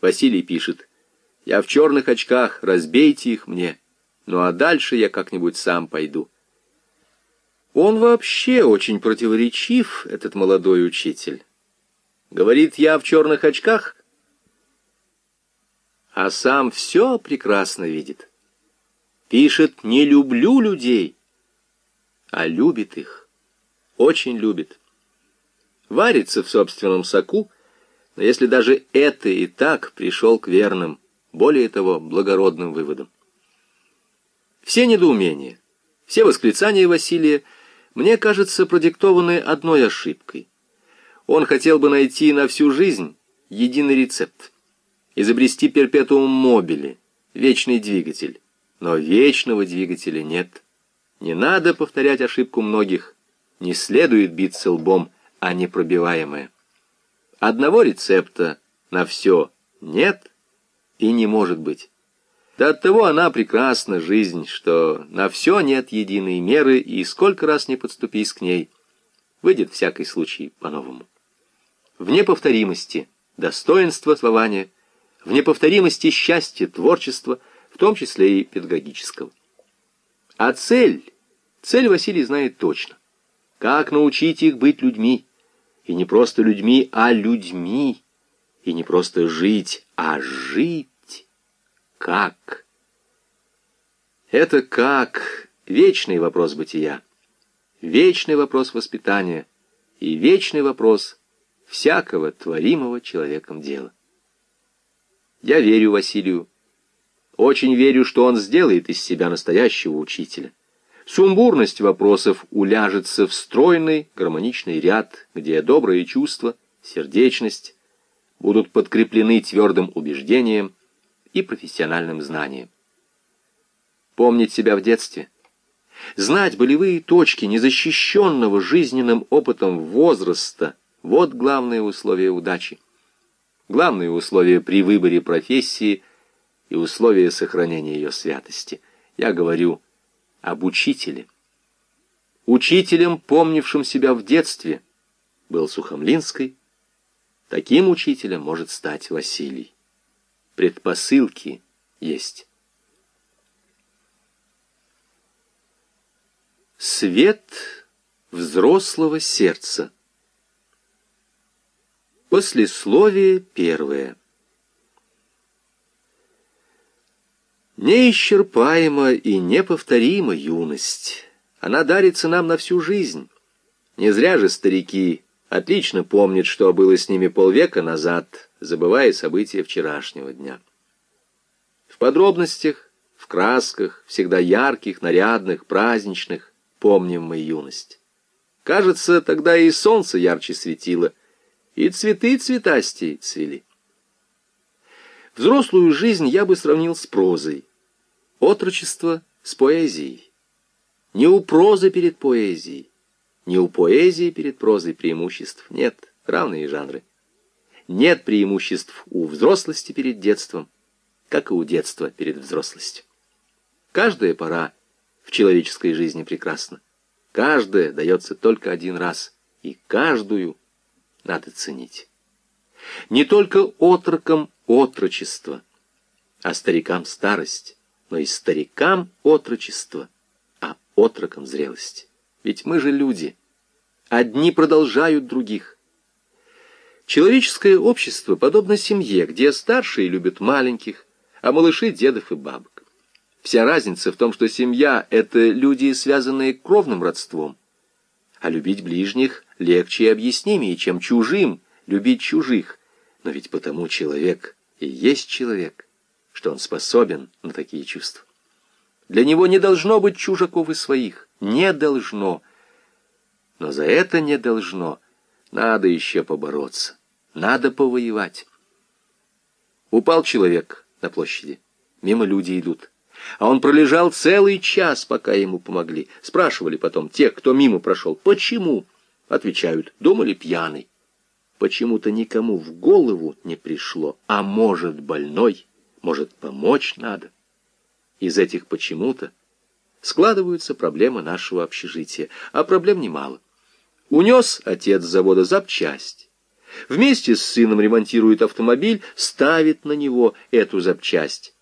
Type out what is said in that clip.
Василий пишет, «Я в черных очках, разбейте их мне, ну а дальше я как-нибудь сам пойду». Он вообще очень противоречив, этот молодой учитель. Говорит, я в черных очках, а сам все прекрасно видит. Пишет, не люблю людей, а любит их, очень любит. Варится в собственном соку, но если даже это и так пришел к верным, более того, благородным выводам. Все недоумения, все восклицания Василия, мне кажется, продиктованы одной ошибкой. Он хотел бы найти на всю жизнь единый рецепт, изобрести перпетуум мобили, вечный двигатель. Но вечного двигателя нет. Не надо повторять ошибку многих, не следует биться лбом, а непробиваемое. Одного рецепта на все нет и не может быть. Да оттого она прекрасна, жизнь, что на все нет единой меры, и сколько раз не подступись к ней, выйдет всякий случай по-новому. В неповторимости достоинства слования, в неповторимости счастья творчества, в том числе и педагогического. А цель, цель Василий знает точно. Как научить их быть людьми, и не просто людьми, а людьми. И не просто жить, а жить. Как? Это как вечный вопрос бытия, вечный вопрос воспитания и вечный вопрос всякого творимого человеком дела. Я верю Василию, очень верю, что он сделает из себя настоящего учителя. Сумбурность вопросов уляжется в стройный гармоничный ряд, где добрые чувства, сердечность будут подкреплены твердым убеждением и профессиональным знанием. Помнить себя в детстве, знать болевые точки незащищенного жизненным опытом возраста – вот главное условие удачи. Главное условие при выборе профессии и условие сохранения ее святости. Я говорю – об учителе. Учителем, помнившим себя в детстве, был Сухомлинский. Таким учителем может стать Василий. Предпосылки есть. Свет взрослого сердца. Послесловие первое. Неисчерпаема и неповторима юность. Она дарится нам на всю жизнь. Не зря же старики отлично помнят, что было с ними полвека назад, забывая события вчерашнего дня. В подробностях, в красках, всегда ярких, нарядных, праздничных, помним мы юность. Кажется, тогда и солнце ярче светило, и цветы цветастей цвели. Взрослую жизнь я бы сравнил с прозой. Отрочество с поэзией. Не у прозы перед поэзией, не у поэзии перед прозой преимуществ. Нет, равные жанры. Нет преимуществ у взрослости перед детством, как и у детства перед взрослостью. Каждая пора в человеческой жизни прекрасна. Каждая дается только один раз, и каждую надо ценить. Не только отрокам отрочество, а старикам старость но и старикам отрочество, а отрокам зрелость. Ведь мы же люди. Одни продолжают других. Человеческое общество подобно семье, где старшие любят маленьких, а малыши — дедов и бабок. Вся разница в том, что семья — это люди, связанные кровным родством, а любить ближних легче и объяснимее, чем чужим любить чужих. Но ведь потому человек и есть человек что он способен на такие чувства. Для него не должно быть чужаков и своих. Не должно. Но за это не должно. Надо еще побороться. Надо повоевать. Упал человек на площади. Мимо люди идут. А он пролежал целый час, пока ему помогли. Спрашивали потом тех, кто мимо прошел, почему? Отвечают, думали пьяный. Почему-то никому в голову не пришло, а может больной. Может, помочь надо? Из этих почему-то складываются проблемы нашего общежития, а проблем немало. Унес отец с завода запчасть. Вместе с сыном ремонтирует автомобиль, ставит на него эту запчасть.